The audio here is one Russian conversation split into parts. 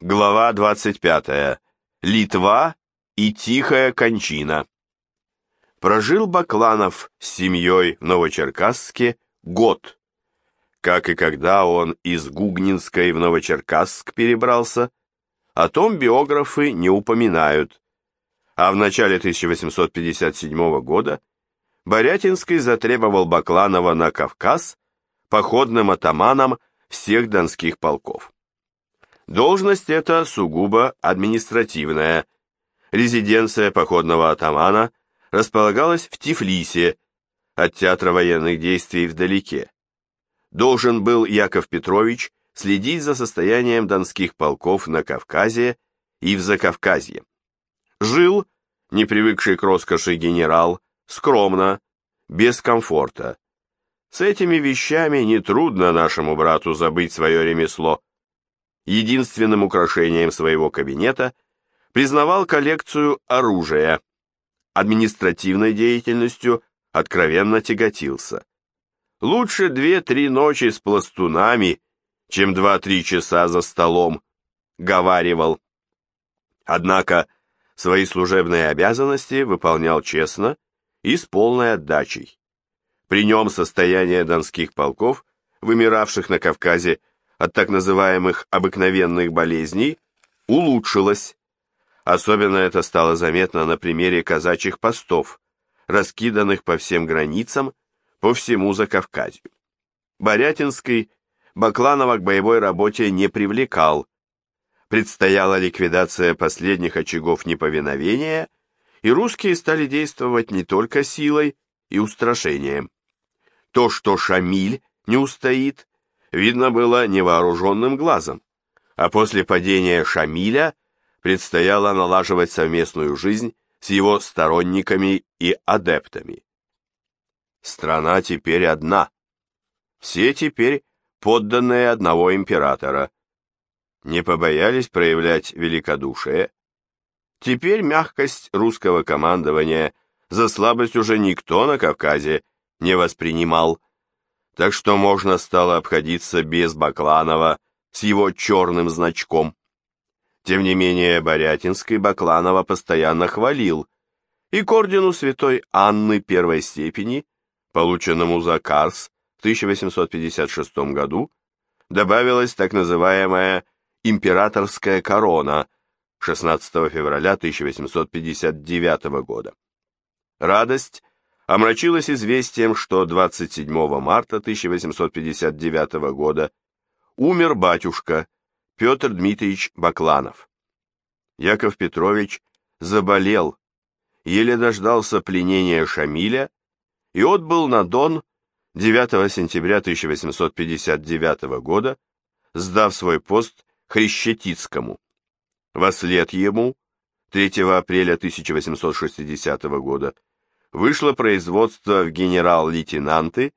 Глава 25. Литва и тихая кончина. Прожил Бакланов с семьей в Новочеркасске год. Как и когда он из Гугнинской в Новочеркасск перебрался, о том биографы не упоминают. А в начале 1857 года Борятинский затребовал Бакланова на Кавказ походным атаманом всех донских полков. Должность эта сугубо административная. Резиденция походного атамана располагалась в Тифлисе, от театра военных действий вдалеке. Должен был Яков Петрович следить за состоянием донских полков на Кавказе и в Закавказье. Жил, не привыкший к роскоши генерал, скромно, без комфорта. С этими вещами нетрудно нашему брату забыть свое ремесло единственным украшением своего кабинета признавал коллекцию оружия, административной деятельностью откровенно тяготился. Лучше две-три ночи с пластунами, чем два-три часа за столом, говаривал. Однако свои служебные обязанности выполнял честно и с полной отдачей. При нем состояние донских полков, вымиравших на Кавказе от так называемых обыкновенных болезней улучшилась. Особенно это стало заметно на примере казачьих постов, раскиданных по всем границам, по всему Закавказью. Борятинский Бакланова к боевой работе не привлекал. Предстояла ликвидация последних очагов неповиновения, и русские стали действовать не только силой и устрашением. То, что Шамиль не устоит, видно было невооруженным глазом, а после падения Шамиля предстояло налаживать совместную жизнь с его сторонниками и адептами. Страна теперь одна. Все теперь подданные одного императора. Не побоялись проявлять великодушие. Теперь мягкость русского командования за слабость уже никто на Кавказе не воспринимал так что можно стало обходиться без Бакланова с его черным значком. Тем не менее, Борятинский Бакланова постоянно хвалил, и к ордену святой Анны первой степени, полученному за Карс в 1856 году, добавилась так называемая императорская корона 16 февраля 1859 года. Радость омрачилась известием, что 27 марта 1859 года умер батюшка Петр Дмитриевич Бакланов. Яков Петрович заболел, еле дождался пленения Шамиля и отбыл на Дон 9 сентября 1859 года, сдав свой пост Хрещетицкому. Вослед ему 3 апреля 1860 года вышло производство в генерал-лейтенанты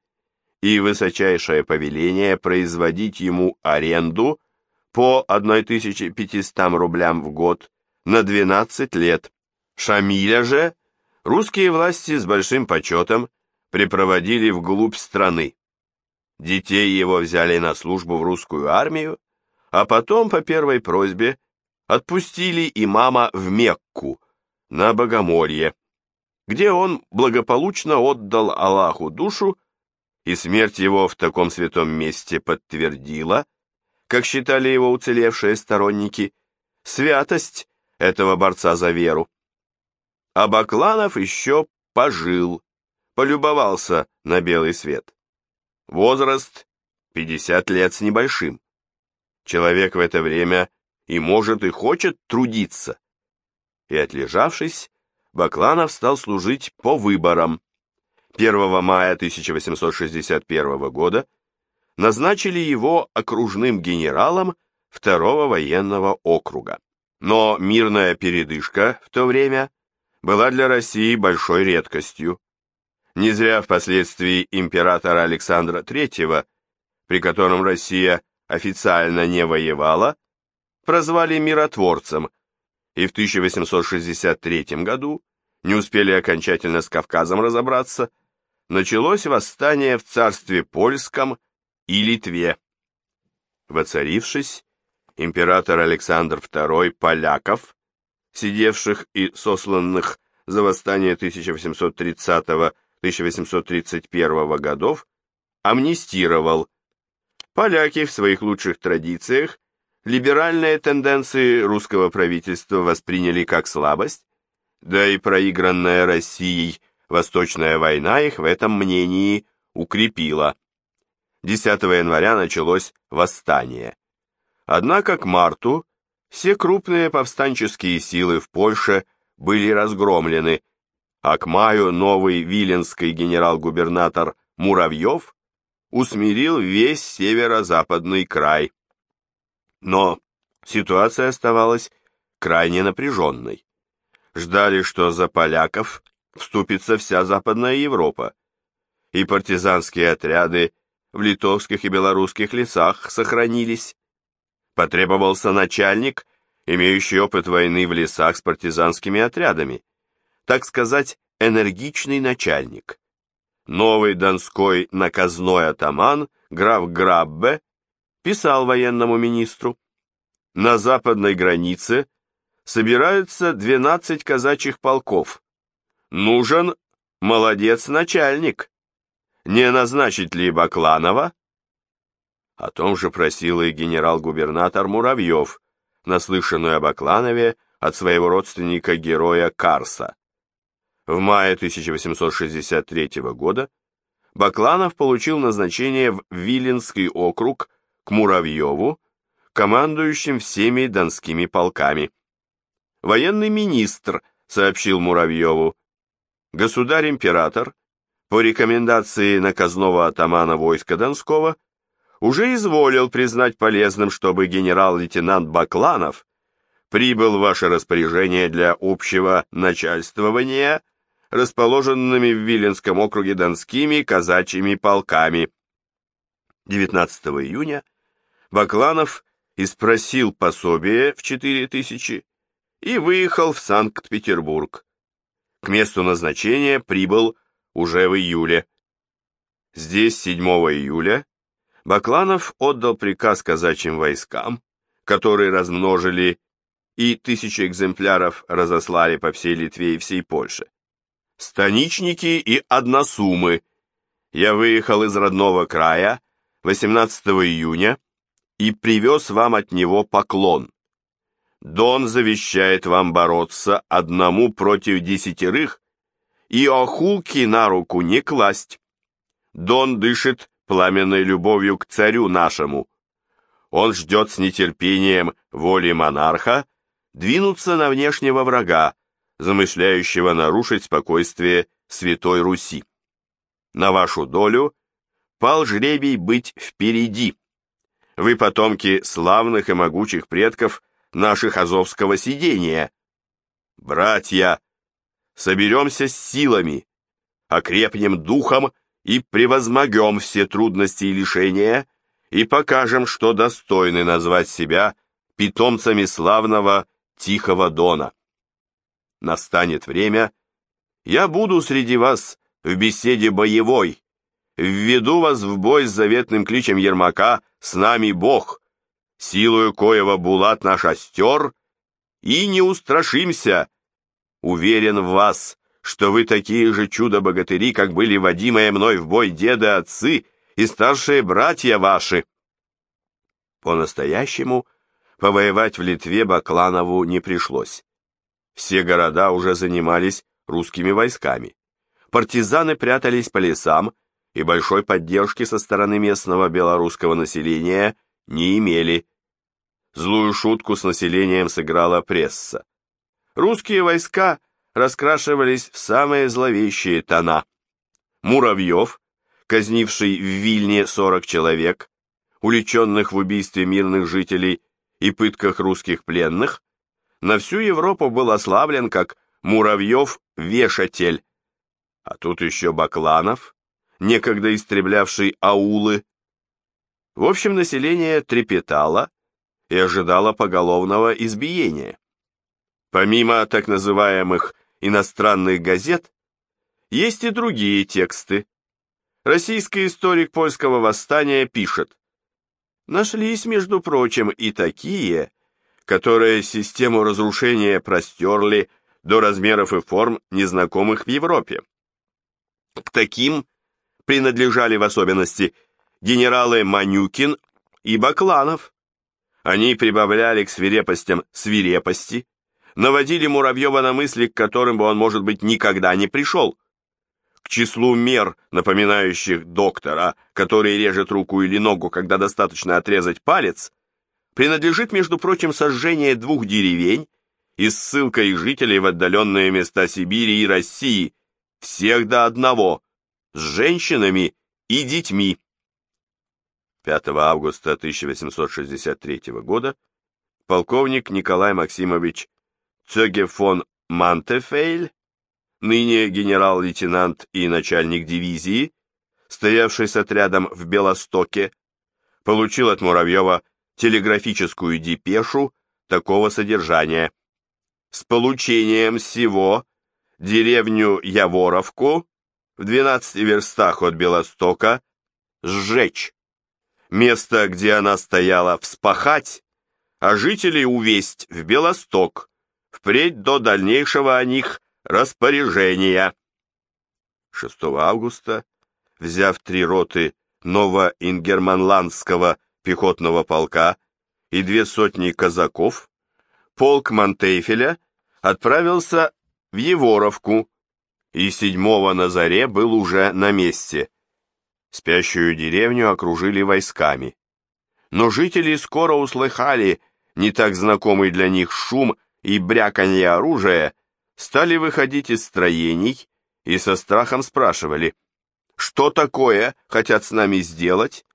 и высочайшее повеление производить ему аренду по 1500 рублям в год на 12 лет. Шамиля же русские власти с большим почетом припроводили вглубь страны. Детей его взяли на службу в русскую армию, а потом по первой просьбе отпустили имама в Мекку на Богомолье, где он благополучно отдал Аллаху душу, и смерть его в таком святом месте подтвердила, как считали его уцелевшие сторонники, святость этого борца за веру. А Бакланов еще пожил, полюбовался на белый свет. Возраст 50 лет с небольшим. Человек в это время и может, и хочет трудиться. И отлежавшись, Бакланов стал служить по выборам. 1 мая 1861 года назначили его окружным генералом второго военного округа. Но мирная передышка в то время была для России большой редкостью. Не зря впоследствии императора Александра III, при котором Россия официально не воевала, прозвали миротворцем – и в 1863 году, не успели окончательно с Кавказом разобраться, началось восстание в царстве польском и Литве. Воцарившись, император Александр II поляков, сидевших и сосланных за восстание 1830-1831 годов, амнистировал. Поляки в своих лучших традициях либеральные тенденции русского правительства восприняли как слабость, да и проигранная Россией Восточная война их в этом мнении укрепила. 10 января началось восстание. Однако к марту все крупные повстанческие силы в Польше были разгромлены, а к маю новый виленский генерал-губернатор Муравьев усмирил весь северо-западный край. Но ситуация оставалась крайне напряженной. Ждали, что за поляков вступится вся Западная Европа, и партизанские отряды в литовских и белорусских лесах сохранились. Потребовался начальник, имеющий опыт войны в лесах с партизанскими отрядами, так сказать, энергичный начальник. Новый донской наказной атаман, граф Граббе, писал военному министру, на западной границе собираются 12 казачьих полков. Нужен молодец-начальник. Не назначить ли Бакланова? О том же просил и генерал-губернатор Муравьев, наслышанную об Акланове от своего родственника-героя Карса. В мае 1863 года Бакланов получил назначение в Виленский округ Муравьеву, командующим всеми донскими полками. Военный министр сообщил Муравьеву, государь-император по рекомендации наказного атамана войска Донского уже изволил признать полезным, чтобы генерал-лейтенант Бакланов прибыл в ваше распоряжение для общего начальствования расположенными в Виленском округе донскими казачьими полками. 19 июня Бакланов испросил пособие в 4000 и выехал в Санкт-Петербург. К месту назначения прибыл уже в июле. Здесь 7 июля Бакланов отдал приказ казачьим войскам, которые размножили и тысячи экземпляров разослали по всей Литве и всей Польше. Станичники и односумы. Я выехал из родного края 18 июня и привез вам от него поклон. Дон завещает вам бороться одному против десятерых и охулки на руку не класть. Дон дышит пламенной любовью к царю нашему. Он ждет с нетерпением воли монарха двинуться на внешнего врага, замышляющего нарушить спокойствие Святой Руси. На вашу долю пал жребий быть впереди. Вы потомки славных и могучих предков наших азовского сидения. Братья, соберемся с силами, окрепнем духом и превозмогем все трудности и лишения, и покажем, что достойны назвать себя питомцами славного Тихого Дона. Настанет время, я буду среди вас в беседе боевой, введу вас в бой с заветным кличем Ермака «С нами Бог», силою коего Булат наш остер, и не устрашимся, уверен в вас, что вы такие же чудо-богатыри, как были водимые мной в бой деды отцы и старшие братья ваши. По-настоящему повоевать в Литве Бакланову не пришлось. Все города уже занимались русскими войсками. Партизаны прятались по лесам и большой поддержки со стороны местного белорусского населения не имели. Злую шутку с населением сыграла пресса. Русские войска – раскрашивались в самые зловещие тона. Муравьев, казнивший в Вильне 40 человек, уличенных в убийстве мирных жителей и пытках русских пленных, на всю Европу был ославлен как Муравьев-вешатель. А тут еще Бакланов, некогда истреблявший аулы. В общем, население трепетало и ожидало поголовного избиения. Помимо так называемых иностранных газет, есть и другие тексты. Российский историк польского восстания пишет, Нашлись, между прочим, и такие, которые систему разрушения простерли до размеров и форм, незнакомых в Европе. К таким принадлежали в особенности генералы Манюкин и Бакланов. Они прибавляли к свирепостям свирепости, наводили Муравьева на мысли, к которым бы он, может быть, никогда не пришел. К числу мер, напоминающих доктора, который режет руку или ногу, когда достаточно отрезать палец, принадлежит, между прочим, сожжение двух деревень и ссылка их жителей в отдаленные места Сибири и России, всех до одного, с женщинами и детьми. 5 августа 1863 года полковник Николай Максимович Цёге фон Мантефейль, ныне генерал-лейтенант и начальник дивизии, стоявший с отрядом в Белостоке, получил от Муравьева телеграфическую депешу такого содержания. С получением всего деревню Яворовку в 12 верстах от Белостока сжечь. Место, где она стояла, вспахать, а жителей увесть в Белосток, впредь до дальнейшего о них распоряжения. 6 августа, взяв три роты Новоингерманландского пехотного полка и две сотни казаков, полк Монтейфеля отправился в Еворовку и седьмого на заре был уже на месте. Спящую деревню окружили войсками. Но жители скоро услыхали не так знакомый для них шум и бряканье оружия, стали выходить из строений и со страхом спрашивали, что такое хотят с нами сделать?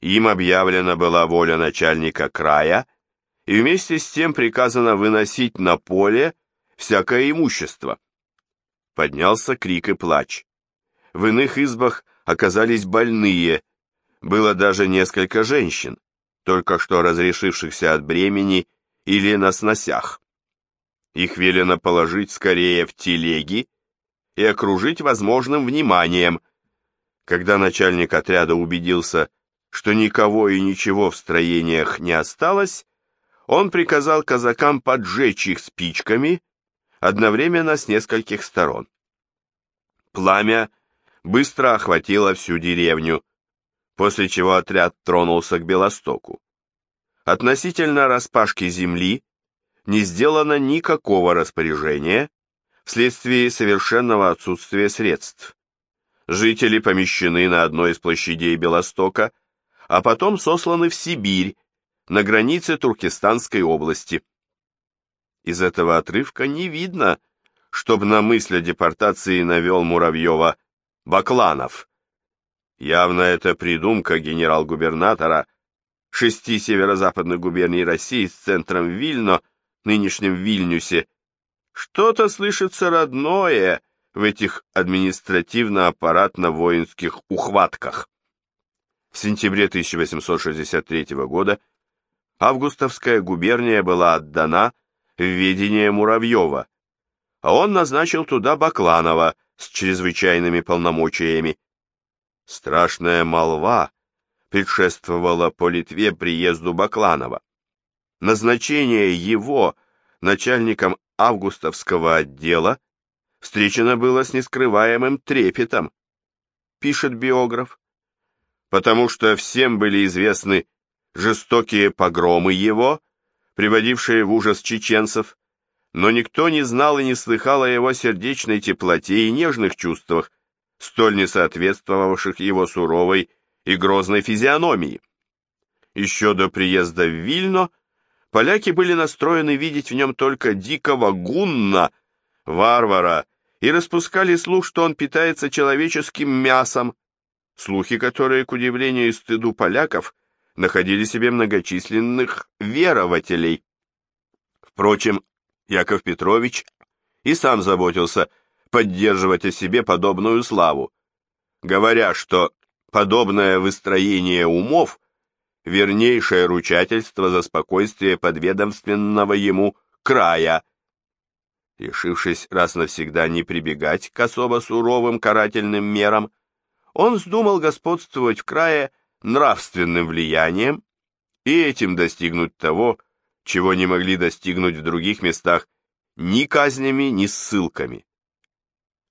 Им объявлена была воля начальника края, и вместе с тем приказано выносить на поле всякое имущество. Поднялся крик и плач. В иных избах оказались больные, было даже несколько женщин, только что разрешившихся от бремени или на сносях. Их велено положить скорее в телеги и окружить возможным вниманием. Когда начальник отряда убедился, что никого и ничего в строениях не осталось, он приказал казакам поджечь их спичками одновременно с нескольких сторон. Пламя быстро охватило всю деревню, после чего отряд тронулся к Белостоку. Относительно распашки земли не сделано никакого распоряжения вследствие совершенного отсутствия средств. Жители помещены на одной из площадей Белостока, а потом сосланы в Сибирь, на границе Туркестанской области. Из этого отрывка не видно, чтобы на мысль о депортации навел Муравьева Бакланов. Явно это придумка генерал-губернатора шести северо-западных губерний России с центром Вильно, нынешнем Вильнюсе. Что-то слышится родное в этих административно-аппаратно-воинских ухватках. В сентябре 1863 года Августовская губерния была отдана ведение Муравьева, а он назначил туда Бакланова с чрезвычайными полномочиями. Страшная молва предшествовала по Литве приезду Бакланова. Назначение его начальником августовского отдела встречено было с нескрываемым трепетом, пишет биограф, потому что всем были известны жестокие погромы его, приводившие в ужас чеченцев, но никто не знал и не слыхал о его сердечной теплоте и нежных чувствах, столь не соответствовавших его суровой и грозной физиономии. Еще до приезда в Вильно поляки были настроены видеть в нем только дикого гунна, варвара, и распускали слух, что он питается человеческим мясом, слухи, которые, к удивлению и стыду поляков, находили себе многочисленных верователей. Впрочем, Яков Петрович и сам заботился поддерживать о себе подобную славу, говоря, что подобное выстроение умов – вернейшее ручательство за спокойствие подведомственного ему края. Решившись раз навсегда не прибегать к особо суровым карательным мерам, он вздумал господствовать в крае нравственным влиянием и этим достигнуть того, чего не могли достигнуть в других местах ни казнями, ни ссылками.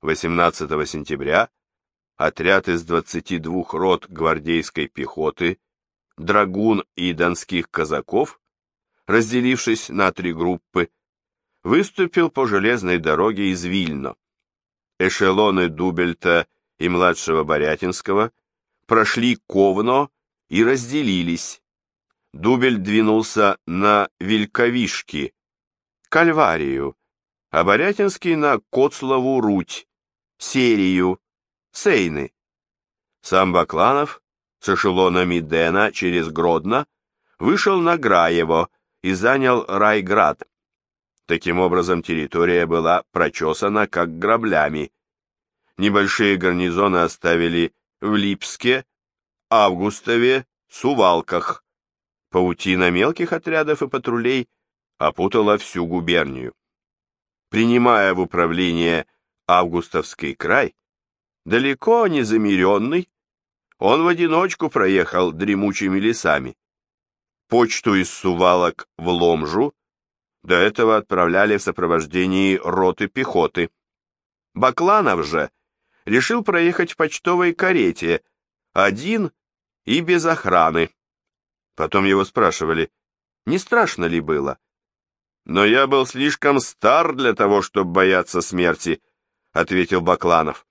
18 сентября отряд из 22 рот гвардейской пехоты, драгун и донских казаков, разделившись на три группы, выступил по железной дороге из Вильно. Эшелоны Дубельта и младшего Борятинского прошли Ковно и разделились. Дубель двинулся на Вильковишки, Кальварию, а Борятинский на Коцлову Руть, Серию, Сейны. Сам Бакланов с эшелонами Дэна через Гродно вышел на Граево и занял Райград. Таким образом, территория была прочесана как граблями. Небольшие гарнизоны оставили в Липске, Августове, Сувалках. Паутина мелких отрядов и патрулей опутала всю губернию. Принимая в управление Августовский край, далеко не замеренный, он в одиночку проехал дремучими лесами. Почту из Сувалок в Ломжу до этого отправляли в сопровождении роты пехоты. Бакланов же решил проехать в почтовой карете, один и без охраны. Потом его спрашивали, не страшно ли было. Но я был слишком стар для того, чтобы бояться смерти, ответил Бакланов.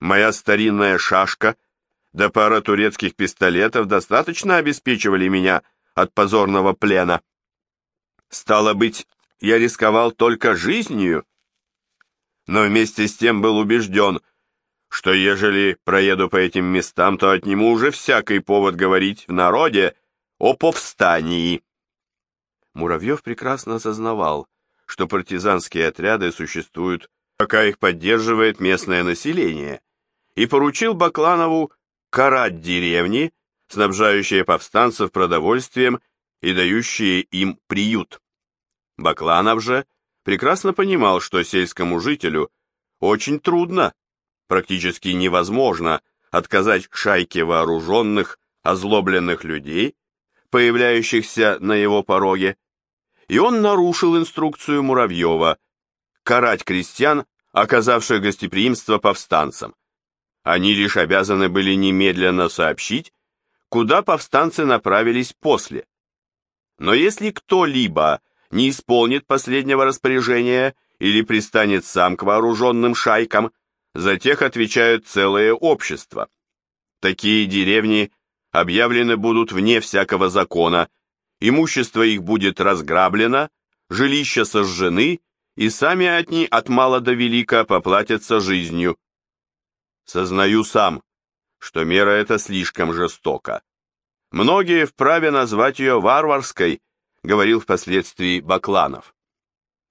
Моя старинная шашка да пара турецких пистолетов достаточно обеспечивали меня от позорного плена. Стало быть, я рисковал только жизнью, но вместе с тем был убежден, что ежели проеду по этим местам, то отниму уже всякий повод говорить в народе о повстании. Муравьев прекрасно осознавал, что партизанские отряды существуют, пока их поддерживает местное население, и поручил Бакланову карать деревни, снабжающие повстанцев продовольствием и дающие им приют. Бакланов же прекрасно понимал, что сельскому жителю очень трудно практически невозможно отказать шайке вооруженных, озлобленных людей, появляющихся на его пороге, и он нарушил инструкцию Муравьева карать крестьян, оказавших гостеприимство повстанцам. Они лишь обязаны были немедленно сообщить, куда повстанцы направились после. Но если кто-либо не исполнит последнего распоряжения или пристанет сам к вооруженным шайкам, за тех отвечают целые общества. Такие деревни объявлены будут вне всякого закона, имущество их будет разграблено, жилища сожжены, и сами они от мала до велика поплатятся жизнью. Сознаю сам, что мера эта слишком жестока. Многие вправе назвать ее варварской, говорил впоследствии Бакланов.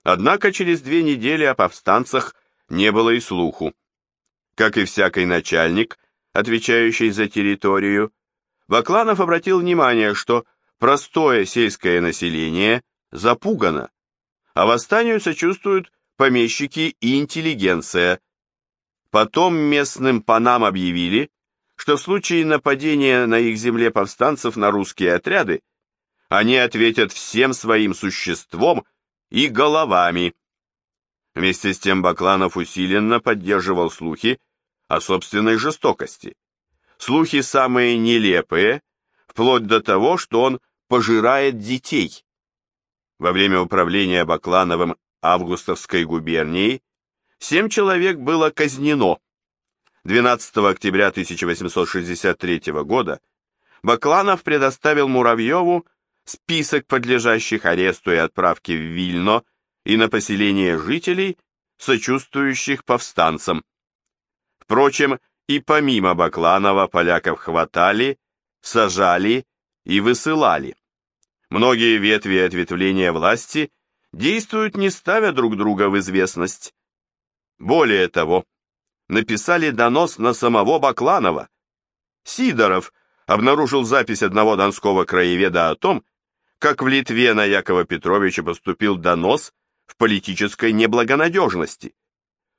Однако через две недели о повстанцах не было и слуху. Как и всякий начальник, отвечающий за территорию, Бакланов обратил внимание, что простое сельское население запугано, а восстанию сочувствуют помещики и интеллигенция. Потом местным панам объявили, что в случае нападения на их земле повстанцев на русские отряды, они ответят всем своим существом и головами. Вместе с тем Бакланов усиленно поддерживал слухи о собственной жестокости. Слухи самые нелепые, вплоть до того, что он пожирает детей. Во время управления Баклановым Августовской губернией семь человек было казнено. 12 октября 1863 года Бакланов предоставил Муравьеву список подлежащих аресту и отправке в Вильно и на поселение жителей, сочувствующих повстанцам. Впрочем, и помимо Бакланова поляков хватали, сажали и высылали. Многие ветви ответвления власти действуют не ставя друг друга в известность. Более того, написали донос на самого Бакланова. Сидоров обнаружил запись одного донского краеведа о том, как в Литве на Якова Петровича поступил донос в политической неблагонадежности.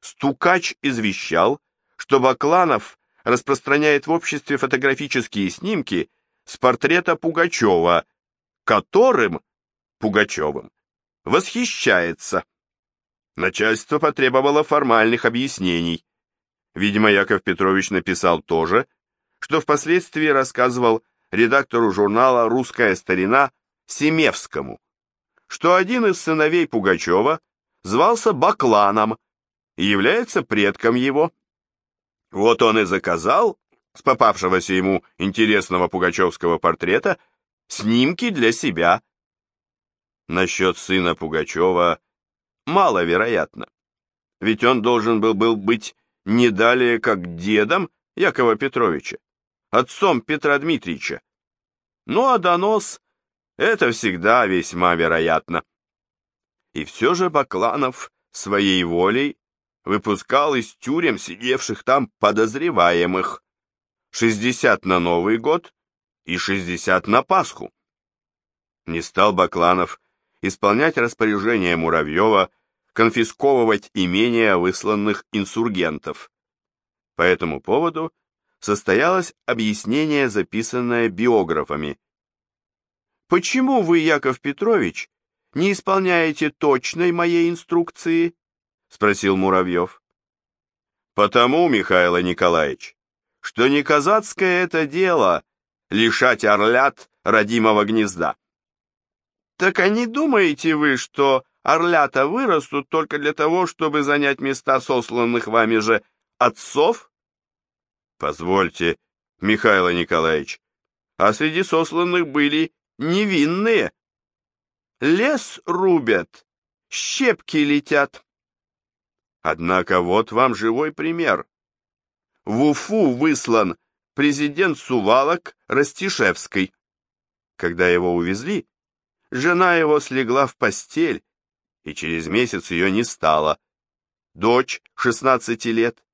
Стукач извещал, что Бакланов распространяет в обществе фотографические снимки, с портрета Пугачева, которым, Пугачевым, восхищается. Начальство потребовало формальных объяснений. Видимо, Яков Петрович написал то же, что впоследствии рассказывал редактору журнала «Русская старина» Семевскому, что один из сыновей Пугачева звался Бакланом и является предком его. Вот он и заказал с попавшегося ему интересного пугачевского портрета снимки для себя. Насчет сына Пугачева маловероятно, ведь он должен был, был быть не далее, как дедом Якова Петровича, отцом Петра Дмитриевича. Ну а донос — это всегда весьма вероятно. И все же Бакланов своей волей выпускал из тюрем сидевших там подозреваемых. 60 на Новый год и 60 на Пасху. Не стал Бакланов исполнять распоряжение Муравьева конфисковывать имения высланных инсургентов. По этому поводу состоялось объяснение, записанное биографами. «Почему вы, Яков Петрович, не исполняете точной моей инструкции?» — спросил Муравьев. «Потому, Михаил Николаевич, что не казацкое это дело лишать орлят родимого гнезда». «Так а не думаете вы, что орлята вырастут только для того, чтобы занять места сосланных вами же отцов? Позвольте, Михаил Николаевич, а среди сосланных были невинные. Лес рубят, щепки летят. Однако вот вам живой пример. В Уфу выслан президент Сувалок Растишевский. Когда его увезли, жена его слегла в постель, и через месяц ее не стало. Дочь 16 лет,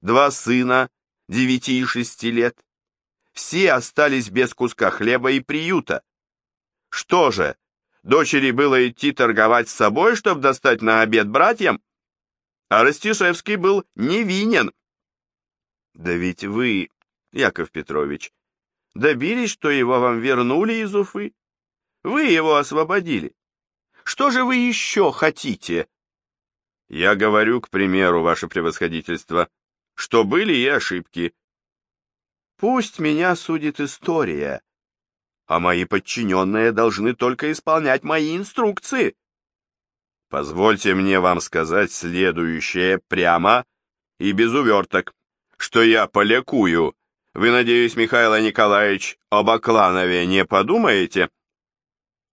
два сына 9 и 6 лет. Все остались без куска хлеба и приюта. Что же, дочери было идти торговать с собой, чтобы достать на обед братьям? А Растишевский был невинен. Да ведь вы, Яков Петрович, добились, что его вам вернули из Уфы. Вы его освободили. Что же вы еще хотите? Я говорю, к примеру, ваше превосходительство, что были и ошибки. Пусть меня судит история, а мои подчиненные должны только исполнять мои инструкции. Позвольте мне вам сказать следующее прямо и без уверток, что я полякую. Вы, надеюсь, Михаил Николаевич, об Окланове не подумаете?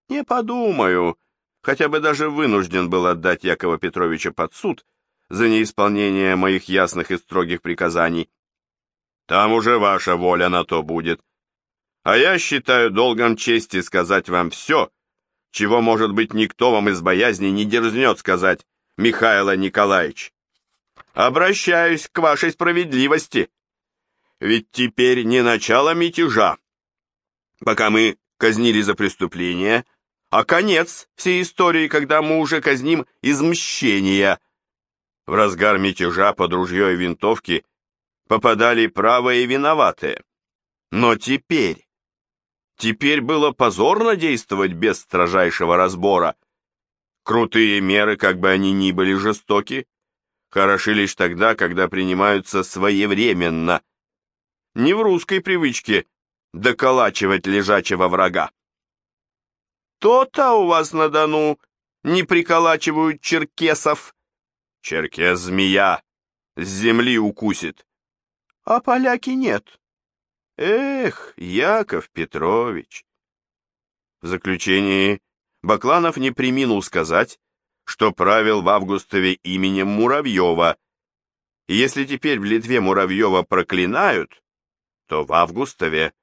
Не подумаю, хотя бы даже вынужден был отдать Якова Петровича под суд за неисполнение моих ясных и строгих приказаний. Там уже ваша воля на то будет. А я считаю долгом чести сказать вам все, чего, может быть, никто вам из боязни не дерзнет сказать, Михаил Николаевич. Обращаюсь к вашей справедливости. Ведь теперь не начало мятежа. Пока мы казнили за преступление, а конец всей истории, когда мы уже казним из мщения. В разгар мятежа под ружье и винтовки попадали правые и виноватые. Но теперь, теперь было позорно действовать без строжайшего разбора. Крутые меры, как бы они ни были жестоки, хороши лишь тогда, когда принимаются своевременно. Не в русской привычке доколачивать лежачего врага. То-то у вас на Дону не приколачивают черкесов. Черкес-змея с земли укусит. А поляки нет. Эх, Яков Петрович. В заключении Бакланов не приминул сказать, что правил в Августове именем Муравьева, и если теперь в Литве Муравьева проклинают, то в Августове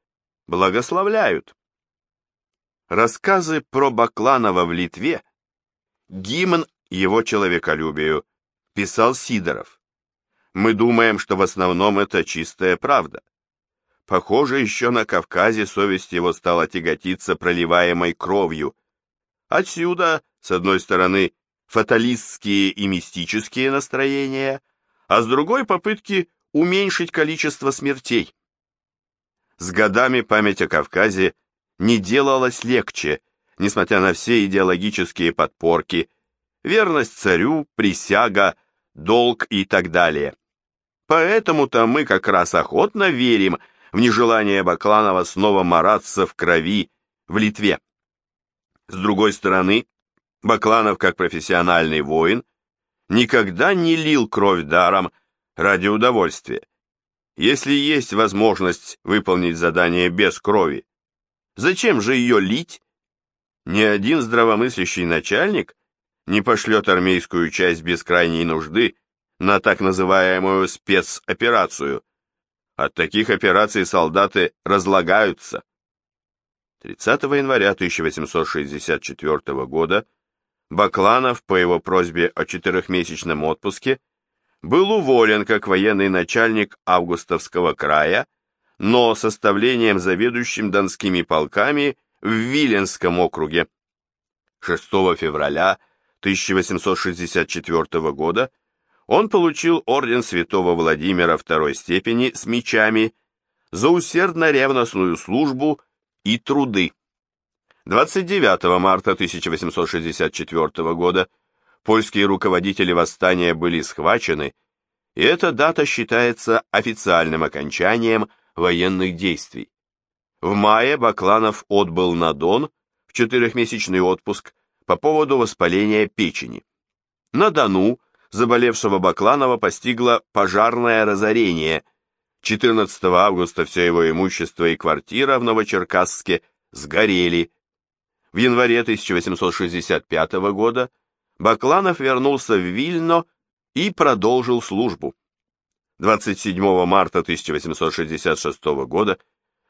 благословляют. Рассказы про Бакланова в Литве – гимн его человеколюбию, писал Сидоров. Мы думаем, что в основном это чистая правда. Похоже, еще на Кавказе совесть его стала тяготиться проливаемой кровью. Отсюда, с одной стороны, фаталистские и мистические настроения, а с другой попытки уменьшить количество смертей. С годами память о Кавказе не делалась легче, несмотря на все идеологические подпорки, верность царю, присяга, долг и так далее. Поэтому-то мы как раз охотно верим в нежелание Бакланова снова мараться в крови в Литве. С другой стороны, Бакланов, как профессиональный воин, никогда не лил кровь даром ради удовольствия. Если есть возможность выполнить задание без крови, зачем же ее лить? Ни один здравомыслящий начальник не пошлет армейскую часть без крайней нужды на так называемую спецоперацию. От таких операций солдаты разлагаются. 30 января 1864 года Бакланов по его просьбе о четырехмесячном отпуске был уволен как военный начальник Августовского края, но составлением заведующим донскими полками в Виленском округе. 6 февраля 1864 года он получил орден святого Владимира второй степени с мечами за усердно-ревностную службу и труды. 29 марта 1864 года польские руководители восстания были схвачены, и эта дата считается официальным окончанием военных действий. В мае Бакланов отбыл на Дон в четырехмесячный отпуск по поводу воспаления печени. На Дону заболевшего Бакланова постигло пожарное разорение. 14 августа все его имущество и квартира в Новочеркасске сгорели. В январе 1865 года Бакланов вернулся в Вильно и продолжил службу. 27 марта 1866 года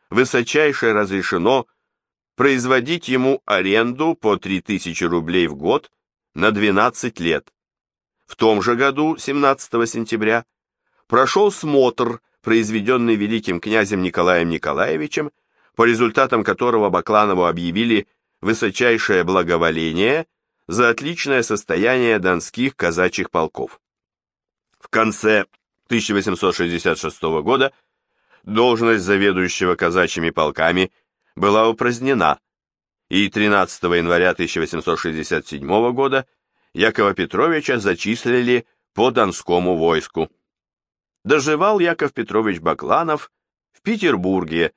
высочайше разрешено производить ему аренду по 3000 рублей в год на 12 лет. В том же году, 17 сентября, прошел смотр, произведенный великим князем Николаем Николаевичем, по результатам которого Бакланову объявили высочайшее благоволение за отличное состояние донских казачьих полков. В конце 1866 года должность заведующего казачьими полками была упразднена, и 13 января 1867 года Якова Петровича зачислили по Донскому войску. Доживал Яков Петрович Бакланов в Петербурге.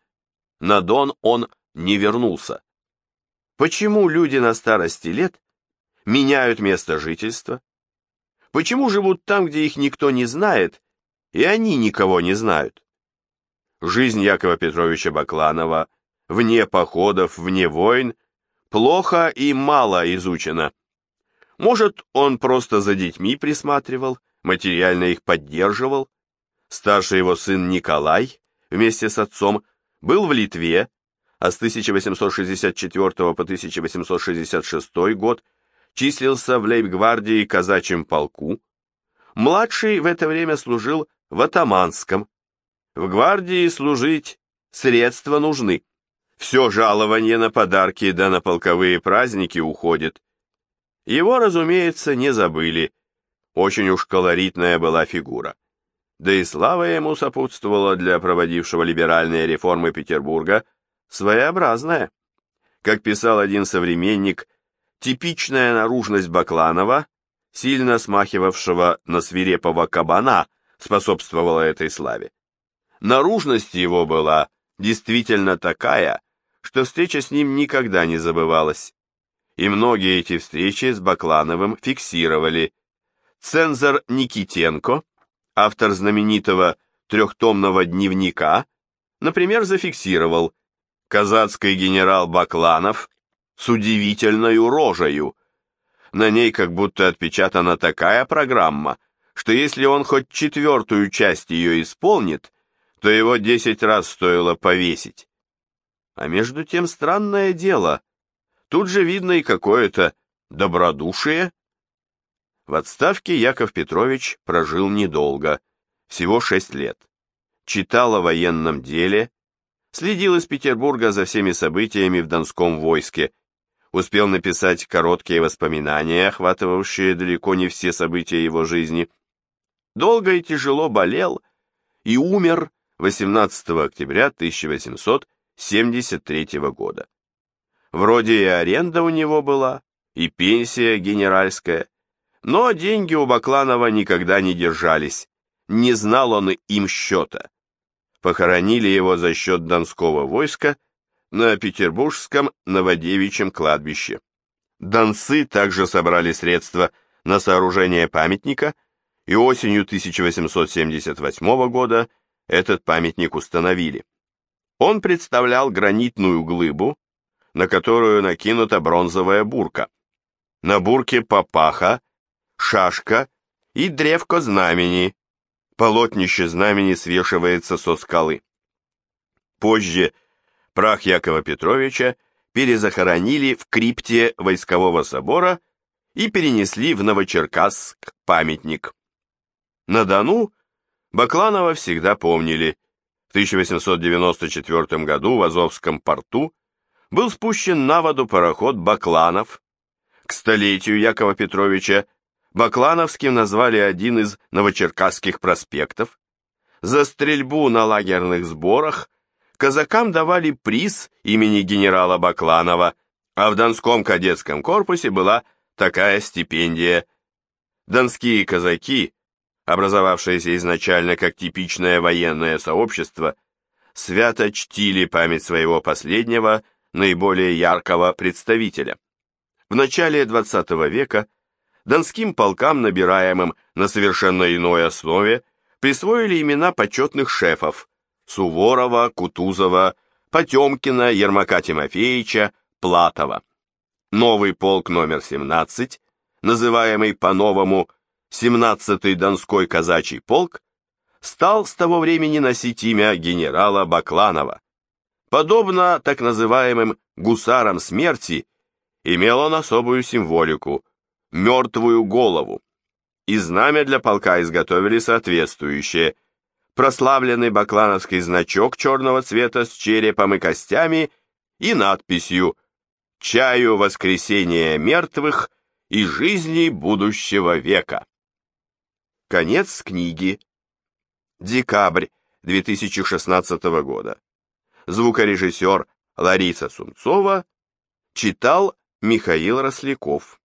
На Дон он не вернулся. Почему люди на старости лет меняют место жительства? Почему живут там, где их никто не знает, и они никого не знают? Жизнь Якова Петровича Бакланова вне походов, вне войн, плохо и мало изучена. Может, он просто за детьми присматривал, материально их поддерживал. Старший его сын Николай вместе с отцом был в Литве, а с 1864 по 1866 год числился в лейб-гвардии казачьем полку. Младший в это время служил в Атаманском. В гвардии служить средства нужны. Все жалование на подарки да на полковые праздники уходит. Его, разумеется, не забыли. Очень уж колоритная была фигура. Да и слава ему сопутствовала для проводившего либеральные реформы Петербурга своеобразная. Как писал один современник, типичная наружность Бакланова, сильно смахивавшего на свирепого кабана, способствовала этой славе. Наружность его была действительно такая, что встреча с ним никогда не забывалась и многие эти встречи с Баклановым фиксировали. Цензор Никитенко, автор знаменитого трехтомного дневника, например, зафиксировал «Казацкий генерал Бакланов с удивительной рожею». На ней как будто отпечатана такая программа, что если он хоть четвертую часть ее исполнит, то его десять раз стоило повесить. А между тем странное дело, Тут же видно и какое-то добродушие. В отставке Яков Петрович прожил недолго, всего шесть лет. Читал о военном деле, следил из Петербурга за всеми событиями в Донском войске, успел написать короткие воспоминания, охватывавшие далеко не все события его жизни. Долго и тяжело болел и умер 18 октября 1873 года. Вроде и аренда у него была, и пенсия генеральская, но деньги у Бакланова никогда не держались, не знал он им счета. Похоронили его за счет Донского войска на Петербургском Новодевичьем кладбище. Донцы также собрали средства на сооружение памятника, и осенью 1878 года этот памятник установили. Он представлял гранитную глыбу, на которую накинута бронзовая бурка. На бурке папаха, шашка и древко знамени. Полотнище знамени свешивается со скалы. Позже прах Якова Петровича перезахоронили в крипте войскового собора и перенесли в Новочеркасск памятник. На Дону Бакланова всегда помнили. В 1894 году в Азовском порту был спущен на воду пароход «Бакланов». К столетию Якова Петровича Баклановским назвали один из новочеркасских проспектов. За стрельбу на лагерных сборах казакам давали приз имени генерала Бакланова, а в Донском кадетском корпусе была такая стипендия. Донские казаки, образовавшиеся изначально как типичное военное сообщество, свято чтили память своего последнего, наиболее яркого представителя. В начале XX века донским полкам, набираемым на совершенно иной основе, присвоили имена почетных шефов Суворова, Кутузова, Потемкина, Ермака Тимофеевича, Платова. Новый полк номер 17, называемый по-новому 17-й Донской казачий полк, стал с того времени носить имя генерала Бакланова. Подобно так называемым гусарам смерти, имел он особую символику – мертвую голову. И знамя для полка изготовили соответствующее – прославленный баклановский значок черного цвета с черепом и костями и надписью «Чаю воскресения мертвых и жизни будущего века». Конец книги. Декабрь 2016 года. Звукорежиссер Лариса Сумцова читал Михаил Росляков.